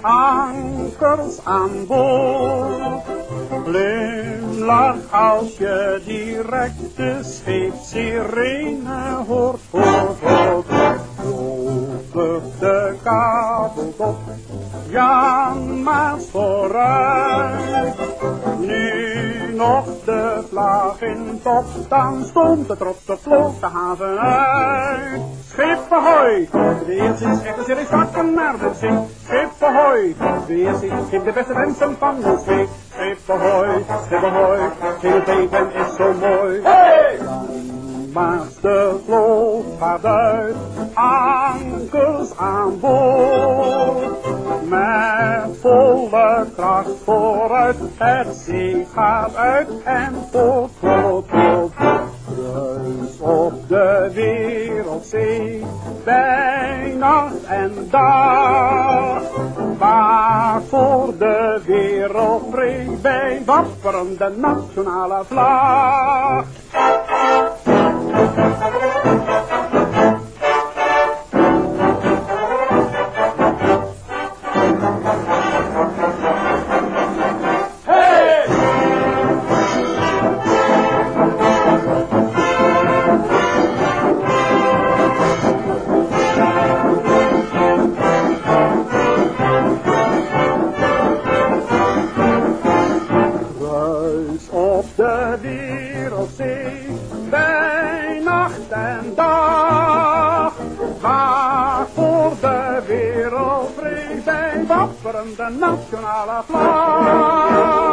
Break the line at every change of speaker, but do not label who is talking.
ankers aan boord. Glimlach als je direct de scheepsirene hoort, hoort. Vlug de kabel op, Jan Maas vooruit. Nu nog de vlag in top, dan stond de trotse vloot de haven uit. Schip ahoy, de eerste is echt een serie naar de zee. Ahoy, eerste geeft de beste wensen van de zee. Schip ahoy, schip ahoy, het leven is zo mooi. Hey! Maar de vloot gaat uit, ankers aan boord. Met volle kracht vooruit, het zee gaat uit en voort. Wereldzee, bij nacht en dag. Waar voor de wereldvrede bij wapperende nationale vlag. Op de wereldzee, bij nacht en dag. Waar voor de wereldvrede, bij wapperende nationale vlag.